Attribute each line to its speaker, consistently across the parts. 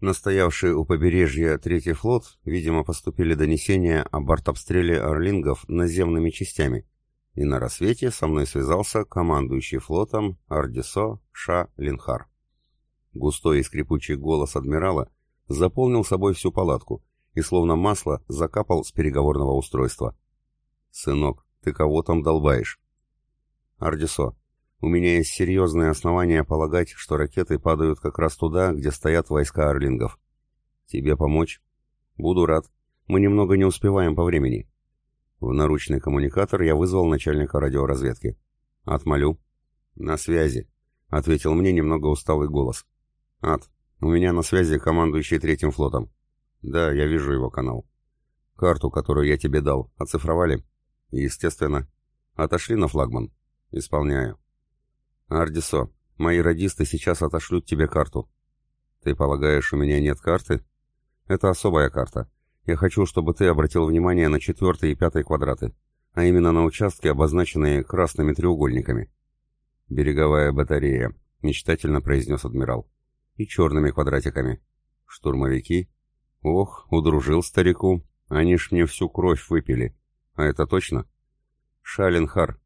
Speaker 1: Настоявший у побережья Третий флот, видимо, поступили донесения об артобстреле орлингов наземными частями, и на рассвете со мной связался командующий флотом Ардисо Ша Линхар. Густой и скрипучий голос адмирала заполнил собой всю палатку и словно масло закапал с переговорного устройства. «Сынок, ты кого там долбаешь?» «Ардисо, у меня есть серьезные основания полагать, что ракеты падают как раз туда, где стоят войска орлингов. Тебе помочь? Буду рад. Мы немного не успеваем по времени. В наручный коммуникатор я вызвал начальника радиоразведки. «Отмолю». «На связи», — ответил мне немного усталый голос. «Ад, у меня на связи командующий третьим флотом». «Да, я вижу его канал». «Карту, которую я тебе дал, оцифровали?» «Естественно». «Отошли на флагман?» «Исполняю». «Ардисо, мои радисты сейчас отошлют тебе карту». «Ты полагаешь, у меня нет карты?» «Это особая карта. Я хочу, чтобы ты обратил внимание на четвертый и пятый квадраты, а именно на участки, обозначенные красными треугольниками. «Береговая батарея», — мечтательно произнес адмирал. «И черными квадратиками. Штурмовики? Ох, удружил старику. Они ж мне всю кровь выпили. А это точно?» «Шаленхар.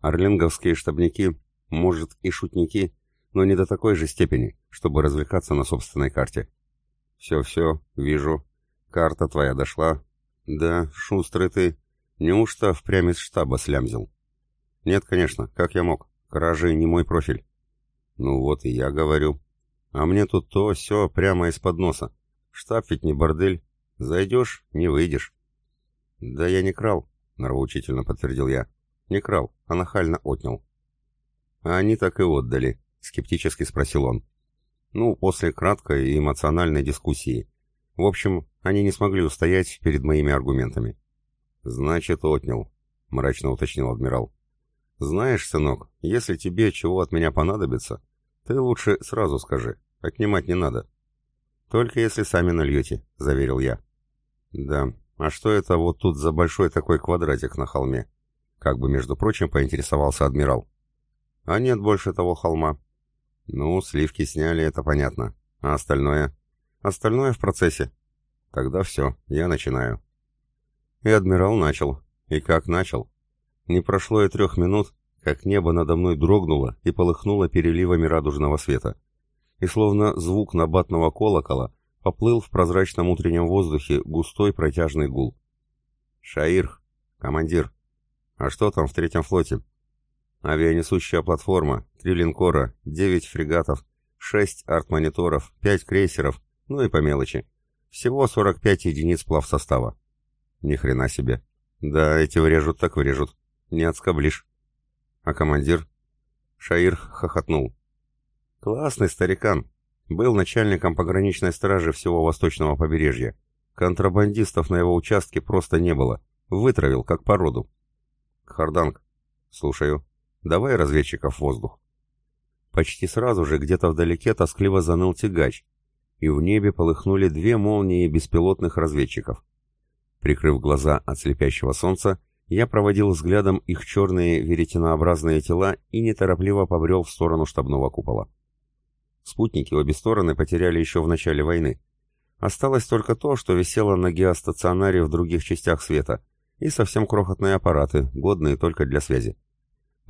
Speaker 1: Орлинговские штабники, может, и шутники, но не до такой же степени, чтобы развлекаться на собственной карте». «Все-все, вижу», Карта твоя дошла? Да, шустрый ты. Неужто впрямь из штаба слямзил? Нет, конечно, как я мог? Кражи не мой профиль. Ну вот и я говорю. А мне тут то все прямо из-под носа. Штаб ведь не бордель. Зайдешь — не выйдешь. Да я не крал, нравоучительно подтвердил я. Не крал, а нахально отнял. А они так и отдали, скептически спросил он. Ну, после краткой и эмоциональной дискуссии. В общем, они не смогли устоять перед моими аргументами. «Значит, отнял», — мрачно уточнил адмирал. «Знаешь, сынок, если тебе чего от меня понадобится, ты лучше сразу скажи, отнимать не надо». «Только если сами нальете», — заверил я. «Да, а что это вот тут за большой такой квадратик на холме?» Как бы, между прочим, поинтересовался адмирал. «А нет больше того холма». «Ну, сливки сняли, это понятно. А остальное?» Остальное в процессе. Тогда все, я начинаю. И адмирал начал. И как начал? Не прошло и трех минут, как небо надо мной дрогнуло и полыхнуло переливами радужного света. И словно звук набатного колокола поплыл в прозрачном утреннем воздухе густой протяжный гул. «Шаир, командир, а что там в третьем флоте?» «Авианесущая платформа, три линкора, девять фрегатов, шесть артмониторов, пять крейсеров, ну и по мелочи. Всего 45 единиц плавсостава. Ни хрена себе. Да, эти врежут так врежут. Не отскоблишь. А командир? Шаир хохотнул. Классный старикан. Был начальником пограничной стражи всего восточного побережья. Контрабандистов на его участке просто не было. Вытравил, как породу. Харданг. Слушаю. Давай разведчиков в воздух. Почти сразу же где-то вдалеке тоскливо заныл тягач, и в небе полыхнули две молнии беспилотных разведчиков. Прикрыв глаза от слепящего солнца, я проводил взглядом их черные веретенообразные тела и неторопливо побрел в сторону штабного купола. Спутники обе стороны потеряли еще в начале войны. Осталось только то, что висело на геостационаре в других частях света, и совсем крохотные аппараты, годные только для связи.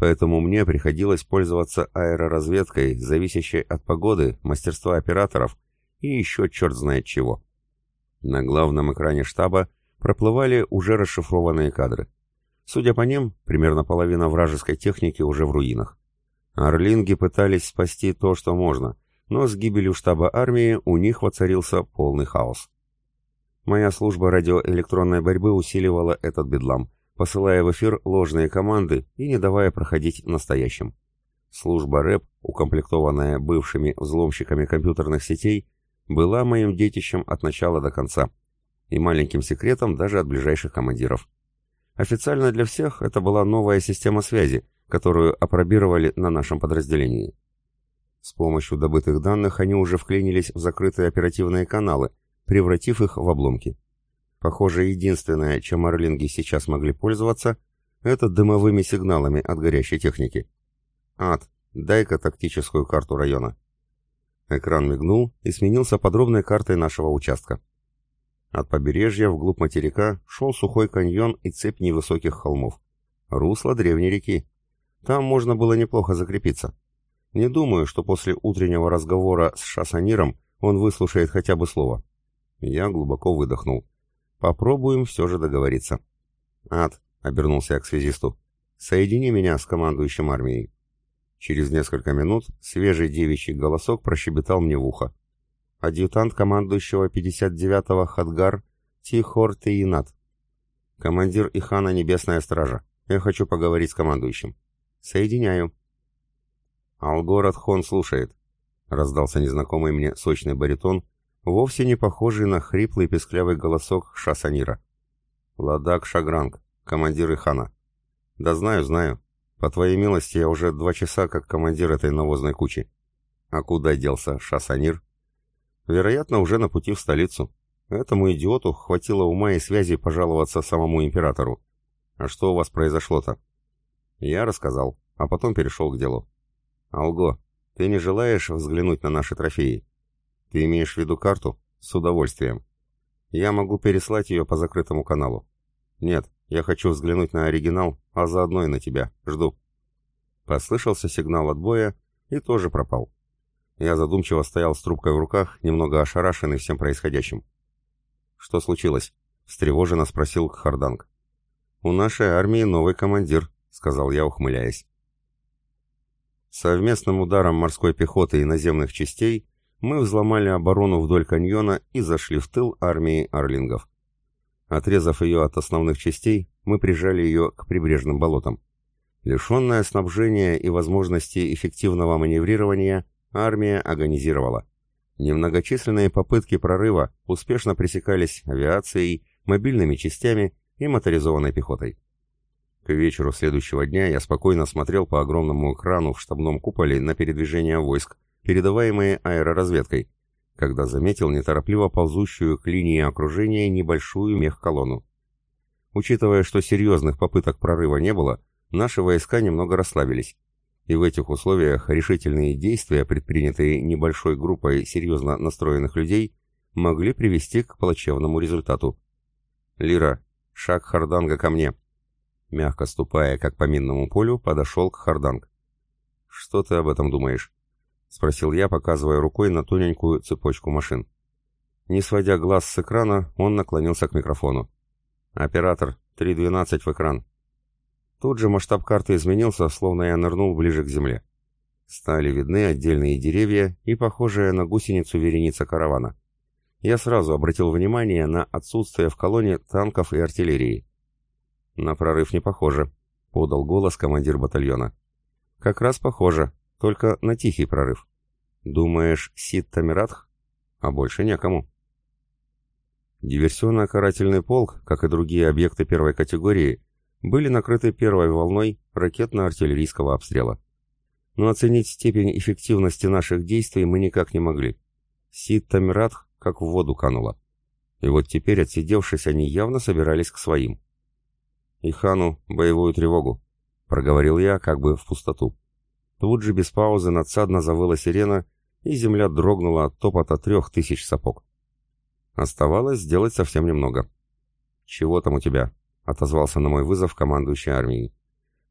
Speaker 1: Поэтому мне приходилось пользоваться аэроразведкой, зависящей от погоды, мастерства операторов и еще черт знает чего. На главном экране штаба проплывали уже расшифрованные кадры. Судя по ним, примерно половина вражеской техники уже в руинах. Орлинги пытались спасти то, что можно, но с гибелью штаба армии у них воцарился полный хаос. Моя служба радиоэлектронной борьбы усиливала этот бедлам, посылая в эфир ложные команды и не давая проходить настоящим. Служба РЭП, укомплектованная бывшими взломщиками компьютерных сетей, была моим детищем от начала до конца и маленьким секретом даже от ближайших командиров. Официально для всех это была новая система связи, которую опробировали на нашем подразделении. С помощью добытых данных они уже вклинились в закрытые оперативные каналы, превратив их в обломки. Похоже, единственное, чем орлинги сейчас могли пользоваться, это дымовыми сигналами от горящей техники. Ад, дай-ка тактическую карту района. Экран мигнул и сменился подробной картой нашего участка. От побережья вглубь материка шел сухой каньон и цепь невысоких холмов. Русло древней реки. Там можно было неплохо закрепиться. Не думаю, что после утреннего разговора с Шасаниром он выслушает хотя бы слово. Я глубоко выдохнул. Попробуем все же договориться. «Ад», — обернулся я к связисту, — «соедини меня с командующим армией». Через несколько минут свежий девичий голосок прощебетал мне в ухо. Адъютант командующего 59-го Хадгар Тихор Тейнат. Командир Ихана Небесная Стража. Я хочу поговорить с командующим. Соединяю. Алгород Хон слушает. Раздался незнакомый мне сочный баритон, вовсе не похожий на хриплый песклявый голосок Шасанира. Ладак Шагранг, командир Ихана. Да знаю, знаю. По твоей милости, я уже два часа как командир этой навозной кучи. А куда делся Шасанир? Вероятно, уже на пути в столицу. Этому идиоту хватило ума и связи пожаловаться самому императору. А что у вас произошло-то? Я рассказал, а потом перешел к делу. Алго, ты не желаешь взглянуть на наши трофеи? Ты имеешь в виду карту? С удовольствием. Я могу переслать ее по закрытому каналу. Нет, я хочу взглянуть на оригинал, а заодно и на тебя. Жду. Послышался сигнал отбоя и тоже пропал. Я задумчиво стоял с трубкой в руках, немного ошарашенный всем происходящим. «Что случилось?» — встревоженно спросил Харданг. «У нашей армии новый командир», — сказал я, ухмыляясь. Совместным ударом морской пехоты и наземных частей мы взломали оборону вдоль каньона и зашли в тыл армии орлингов. Отрезав ее от основных частей, мы прижали ее к прибрежным болотам. Лишенная снабжения и возможности эффективного маневрирования, армия агонизировала. Немногочисленные попытки прорыва успешно пресекались авиацией, мобильными частями и моторизованной пехотой. К вечеру следующего дня я спокойно смотрел по огромному экрану в штабном куполе на передвижение войск, передаваемые аэроразведкой, когда заметил неторопливо ползущую к линии окружения небольшую мехколонну. Учитывая, что серьезных попыток прорыва не было, наши войска немного расслабились. И в этих условиях решительные действия, предпринятые небольшой группой серьезно настроенных людей, могли привести к плачевному результату. «Лира, шаг Харданга ко мне!» Мягко ступая, как по минному полю, подошел к Харданг. «Что ты об этом думаешь?» — спросил я, показывая рукой на тоненькую цепочку машин. Не сводя глаз с экрана, он наклонился к микрофону. «Оператор, 3.12 в экран». Тут же масштаб карты изменился, словно я нырнул ближе к земле. Стали видны отдельные деревья и похожая на гусеницу вереница каравана. Я сразу обратил внимание на отсутствие в колонне танков и артиллерии. «На прорыв не похоже», — подал голос командир батальона. «Как раз похоже», только на тихий прорыв. Думаешь, Сид Тамиратх? А больше некому. Диверсионно-карательный полк, как и другие объекты первой категории, были накрыты первой волной ракетно-артиллерийского обстрела. Но оценить степень эффективности наших действий мы никак не могли. Сид Тамиратх как в воду канула. И вот теперь, отсидевшись, они явно собирались к своим. «Ихану, боевую тревогу», — проговорил я как бы в пустоту. Тут же без паузы надсадно завыла сирена, и земля дрогнула от топота трех тысяч сапог. Оставалось сделать совсем немного. «Чего там у тебя?» — отозвался на мой вызов командующий армией.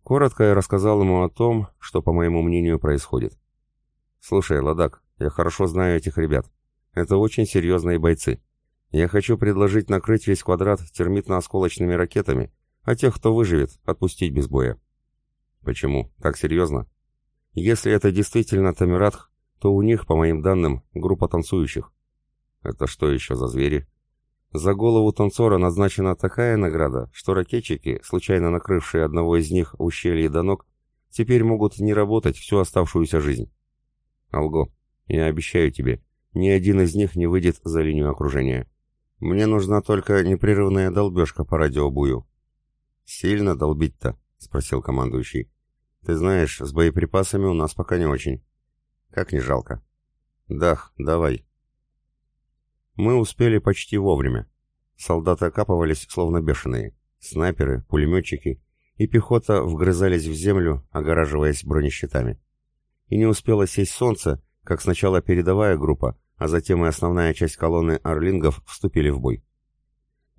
Speaker 1: Коротко я рассказал ему о том, что, по моему мнению, происходит. «Слушай, Ладак, я хорошо знаю этих ребят. Это очень серьезные бойцы. Я хочу предложить накрыть весь квадрат термитно-осколочными ракетами, а тех, кто выживет, отпустить без боя». «Почему? Так серьезно?» Если это действительно Тамиратх, то у них, по моим данным, группа танцующих. Это что еще за звери? За голову танцора назначена такая награда, что ракетчики, случайно накрывшие одного из них ущелье до ног, теперь могут не работать всю оставшуюся жизнь. Алго, я обещаю тебе, ни один из них не выйдет за линию окружения. Мне нужна только непрерывная долбежка по радиобую. «Сильно долбить-то?» — спросил командующий. Ты знаешь, с боеприпасами у нас пока не очень. Как не жалко. Дах, давай. Мы успели почти вовремя. Солдаты окапывались, словно бешеные. Снайперы, пулеметчики и пехота вгрызались в землю, огораживаясь бронещитами. И не успело сесть солнце, как сначала передовая группа, а затем и основная часть колонны орлингов вступили в бой.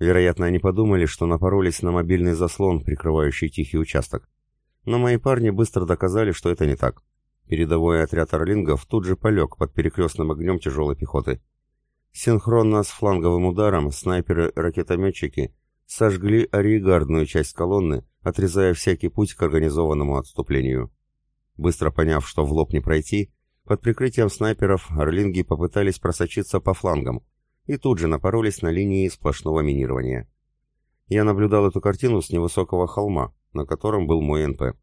Speaker 1: Вероятно, они подумали, что напоролись на мобильный заслон, прикрывающий тихий участок. Но мои парни быстро доказали, что это не так. Передовой отряд орлингов тут же полег под перекрестным огнем тяжелой пехоты. Синхронно с фланговым ударом снайперы-ракетометчики сожгли ориегардную часть колонны, отрезая всякий путь к организованному отступлению. Быстро поняв, что в лоб не пройти, под прикрытием снайперов орлинги попытались просочиться по флангам и тут же напоролись на линии сплошного минирования. Я наблюдал эту картину с невысокого холма, на котором был мой НП.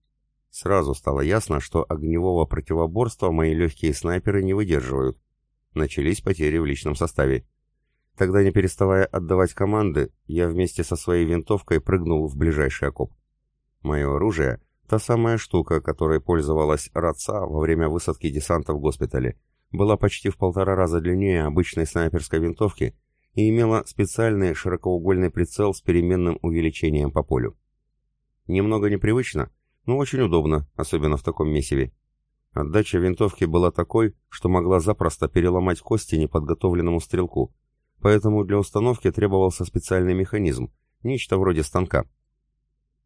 Speaker 1: Сразу стало ясно, что огневого противоборства мои легкие снайперы не выдерживают. Начались потери в личном составе. Тогда, не переставая отдавать команды, я вместе со своей винтовкой прыгнул в ближайший окоп. Мое оружие — та самая штука, которой пользовалась Раца во время высадки десанта в госпитале, была почти в полтора раза длиннее обычной снайперской винтовки и имела специальный широкоугольный прицел с переменным увеличением по полю. Немного непривычно, но очень удобно, особенно в таком месиве. Отдача винтовки была такой, что могла запросто переломать кости неподготовленному стрелку, поэтому для установки требовался специальный механизм, нечто вроде станка.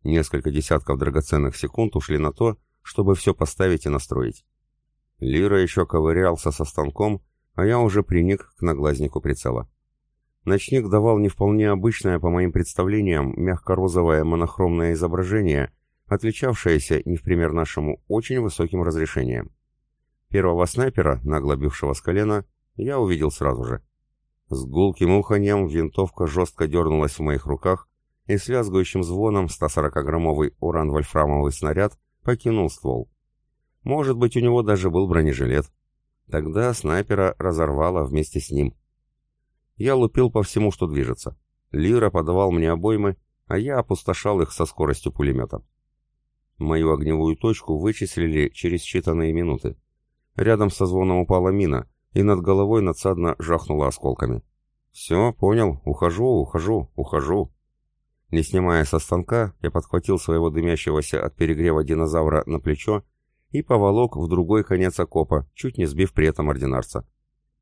Speaker 1: Несколько десятков драгоценных секунд ушли на то, чтобы все поставить и настроить. Лира еще ковырялся со станком, а я уже приник к наглазнику прицела. Ночник давал не вполне обычное, по моим представлениям, мягко-розовое монохромное изображение, отличавшееся, не в пример нашему, очень высоким разрешением. Первого снайпера, нагло бившего с колена, я увидел сразу же. С гулким уханьем винтовка жестко дернулась в моих руках, и с лязгающим звоном 140-граммовый уран-вольфрамовый снаряд покинул ствол. Может быть, у него даже был бронежилет. Тогда снайпера разорвало вместе с ним. Я лупил по всему, что движется. Лира подавал мне обоймы, а я опустошал их со скоростью пулемета. Мою огневую точку вычислили через считанные минуты. Рядом со звоном упала мина, и над головой надсадно жахнула осколками. «Все, понял, ухожу, ухожу, ухожу». Не снимая со станка, я подхватил своего дымящегося от перегрева динозавра на плечо и поволок в другой конец окопа, чуть не сбив при этом ординарца.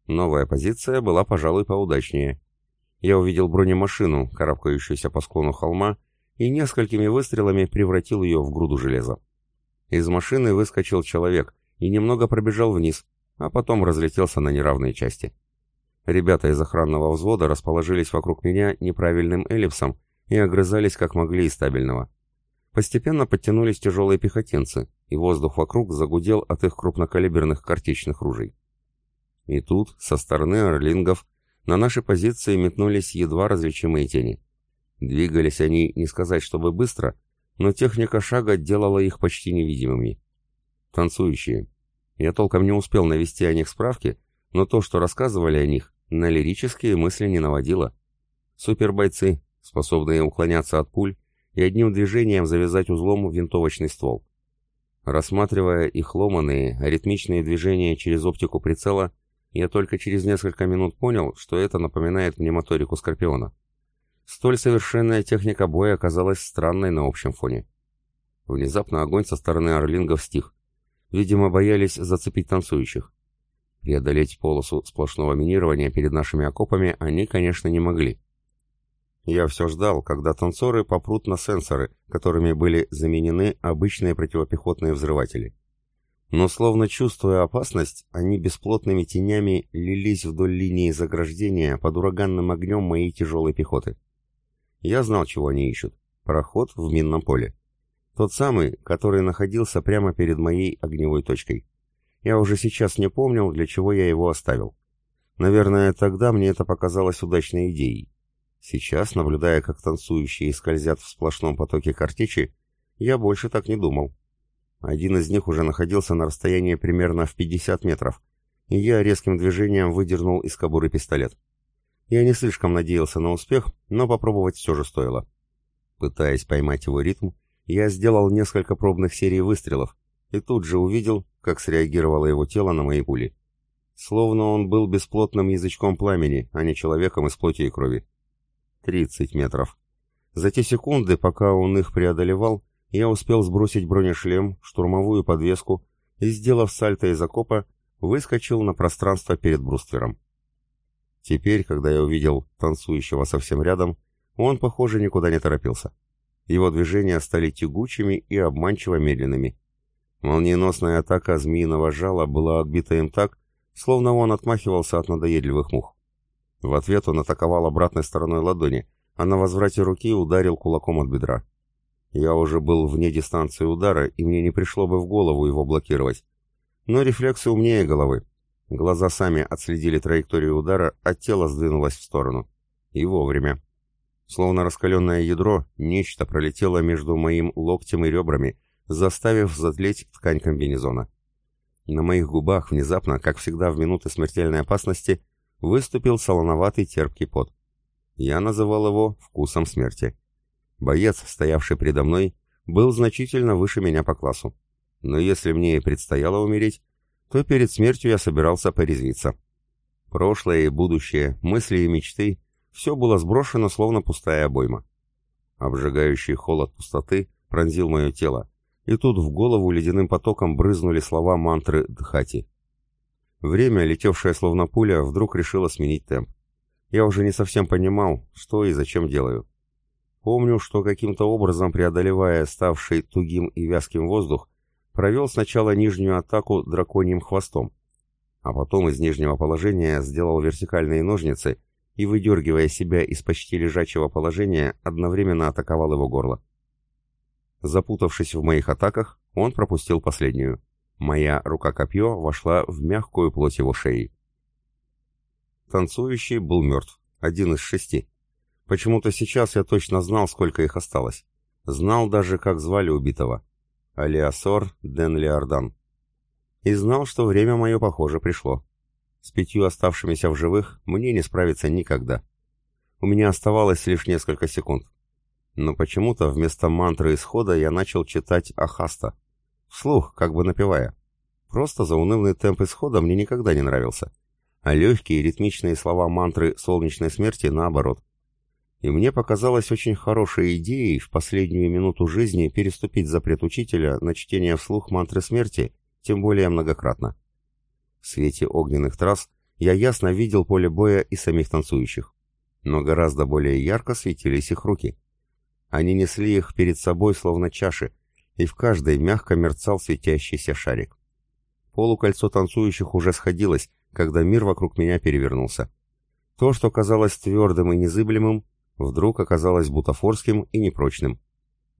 Speaker 1: Новая позиция была, пожалуй, поудачнее. Я увидел бронемашину, карабкающуюся по склону холма, и несколькими выстрелами превратил ее в груду железа. Из машины выскочил человек и немного пробежал вниз, а потом разлетелся на неравные части. Ребята из охранного взвода расположились вокруг меня неправильным эллипсом и огрызались как могли из стабильного. Постепенно подтянулись тяжелые пехотинцы, и воздух вокруг загудел от их крупнокалиберных картечных ружей. И тут, со стороны орлингов, на наши позиции метнулись едва различимые тени. Двигались они, не сказать чтобы быстро, но техника шага делала их почти невидимыми. Танцующие, я толком не успел навести о них справки, но то, что рассказывали о них, на лирические мысли не наводило. Супербойцы, способные уклоняться от пуль и одним движением завязать узлом винтовочный ствол. Рассматривая их ломаные, аритмичные движения через оптику прицела, я только через несколько минут понял, что это напоминает мне моторику Скорпиона. Столь совершенная техника боя оказалась странной на общем фоне. Внезапно огонь со стороны орлингов стих. Видимо, боялись зацепить танцующих. Преодолеть полосу сплошного минирования перед нашими окопами они, конечно, не могли. Я все ждал, когда танцоры попрут на сенсоры, которыми были заменены обычные противопехотные взрыватели. Но словно чувствуя опасность, они бесплотными тенями лились вдоль линии заграждения под ураганным огнем моей тяжелой пехоты. Я знал, чего они ищут. Проход в минном поле. Тот самый, который находился прямо перед моей огневой точкой. Я уже сейчас не помнил, для чего я его оставил. Наверное, тогда мне это показалось удачной идеей. Сейчас, наблюдая, как танцующие скользят в сплошном потоке картечи, я больше так не думал. Один из них уже находился на расстоянии примерно в 50 метров, и я резким движением выдернул из кобуры пистолет. Я не слишком надеялся на успех, но попробовать все же стоило. Пытаясь поймать его ритм, я сделал несколько пробных серий выстрелов и тут же увидел, как среагировало его тело на мои пули. Словно он был бесплотным язычком пламени, а не человеком из плоти и крови. Тридцать метров. За те секунды, пока он их преодолевал, я успел сбросить бронешлем, штурмовую подвеску и, сделав сальто из окопа, выскочил на пространство перед бруствером. Теперь, когда я увидел танцующего совсем рядом, он, похоже, никуда не торопился. Его движения стали тягучими и обманчиво медленными. Молниеносная атака змеиного жала была отбита им так, словно он отмахивался от надоедливых мух. В ответ он атаковал обратной стороной ладони, а на возврате руки ударил кулаком от бедра. Я уже был вне дистанции удара, и мне не пришло бы в голову его блокировать. Но рефлексы умнее головы. Глаза сами отследили траекторию удара, а тело сдвинулось в сторону. И вовремя. Словно раскаленное ядро, нечто пролетело между моим локтем и ребрами, заставив затлеть ткань комбинезона. На моих губах внезапно, как всегда в минуты смертельной опасности, выступил солоноватый терпкий пот. Я называл его «вкусом смерти». Боец, стоявший предо мной, был значительно выше меня по классу. Но если мне и предстояло умереть, то перед смертью я собирался порезвиться. Прошлое и будущее, мысли и мечты — все было сброшено, словно пустая обойма. Обжигающий холод пустоты пронзил мое тело, и тут в голову ледяным потоком брызнули слова мантры Дхати. Время, летевшее словно пуля, вдруг решило сменить темп. Я уже не совсем понимал, что и зачем делаю. Помню, что каким-то образом, преодолевая ставший тугим и вязким воздух, провел сначала нижнюю атаку драконьим хвостом, а потом из нижнего положения сделал вертикальные ножницы и, выдергивая себя из почти лежачего положения, одновременно атаковал его горло. Запутавшись в моих атаках, он пропустил последнюю. Моя рука-копье вошла в мягкую плоть его шеи. Танцующий был мертв, один из шести. Почему-то сейчас я точно знал, сколько их осталось. Знал даже, как звали убитого. Алиасор Ден Леордан. И знал, что время мое, похоже, пришло. С пятью оставшимися в живых мне не справиться никогда. У меня оставалось лишь несколько секунд. Но почему-то вместо мантры исхода я начал читать Ахаста. Вслух, как бы напевая. Просто заунывный темп исхода мне никогда не нравился. А легкие ритмичные слова мантры солнечной смерти наоборот. И мне показалось очень хорошей идеей в последнюю минуту жизни переступить запрет учителя на чтение вслух мантры смерти, тем более многократно. В свете огненных трасс я ясно видел поле боя и самих танцующих. Но гораздо более ярко светились их руки. Они несли их перед собой словно чаши, и в каждой мягко мерцал светящийся шарик. Полукольцо танцующих уже сходилось, когда мир вокруг меня перевернулся. То, что казалось твердым и незыблемым, вдруг оказалось бутафорским и непрочным.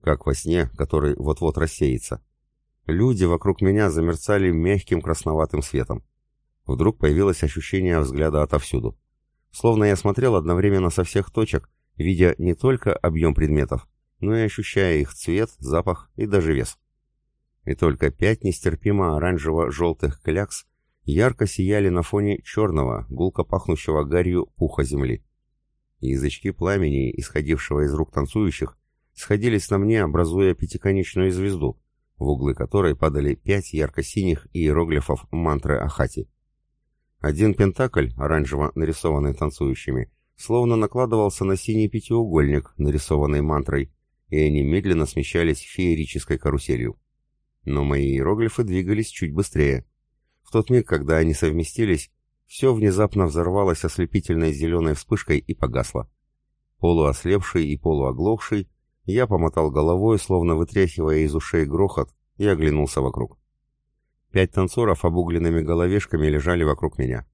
Speaker 1: Как во сне, который вот-вот рассеется. Люди вокруг меня замерцали мягким красноватым светом. Вдруг появилось ощущение взгляда отовсюду. Словно я смотрел одновременно со всех точек, видя не только объем предметов, но и ощущая их цвет, запах и даже вес. И только пять нестерпимо оранжево-желтых клякс ярко сияли на фоне черного, гулко пахнущего гарью пуха земли. Язычки пламени, исходившего из рук танцующих, сходились на мне, образуя пятиконечную звезду, в углы которой падали пять ярко-синих иероглифов мантры Ахати. Один пентакль, оранжево нарисованный танцующими, словно накладывался на синий пятиугольник, нарисованный мантрой, и они медленно смещались феерической каруселью. Но мои иероглифы двигались чуть быстрее. В тот миг, когда они совместились, все внезапно взорвалось ослепительной зеленой вспышкой и погасло. Полуослепший и полуоглохший, я помотал головой, словно вытряхивая из ушей грохот, и оглянулся вокруг. Пять танцоров обугленными головешками лежали вокруг меня.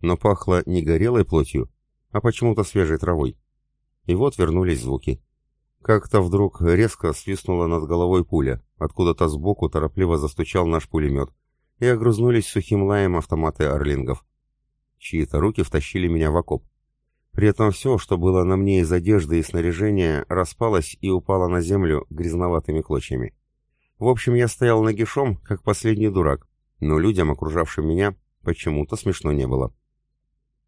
Speaker 1: Но пахло не горелой плотью, а почему-то свежей травой. И вот вернулись звуки. Как-то вдруг резко свистнула над головой пуля, откуда-то сбоку торопливо застучал наш пулемет, и огрызнулись сухим лаем автоматы орлингов. Чьи-то руки втащили меня в окоп. При этом все, что было на мне из одежды и снаряжения, распалось и упало на землю грязноватыми клочьями. В общем, я стоял нагишом, как последний дурак, но людям, окружавшим меня, почему-то смешно не было.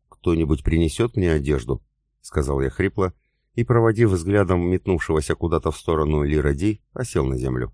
Speaker 1: «Кто-нибудь принесет мне одежду?» — сказал я хрипло, — и, проводив взглядом метнувшегося куда-то в сторону Лиради, осел на землю.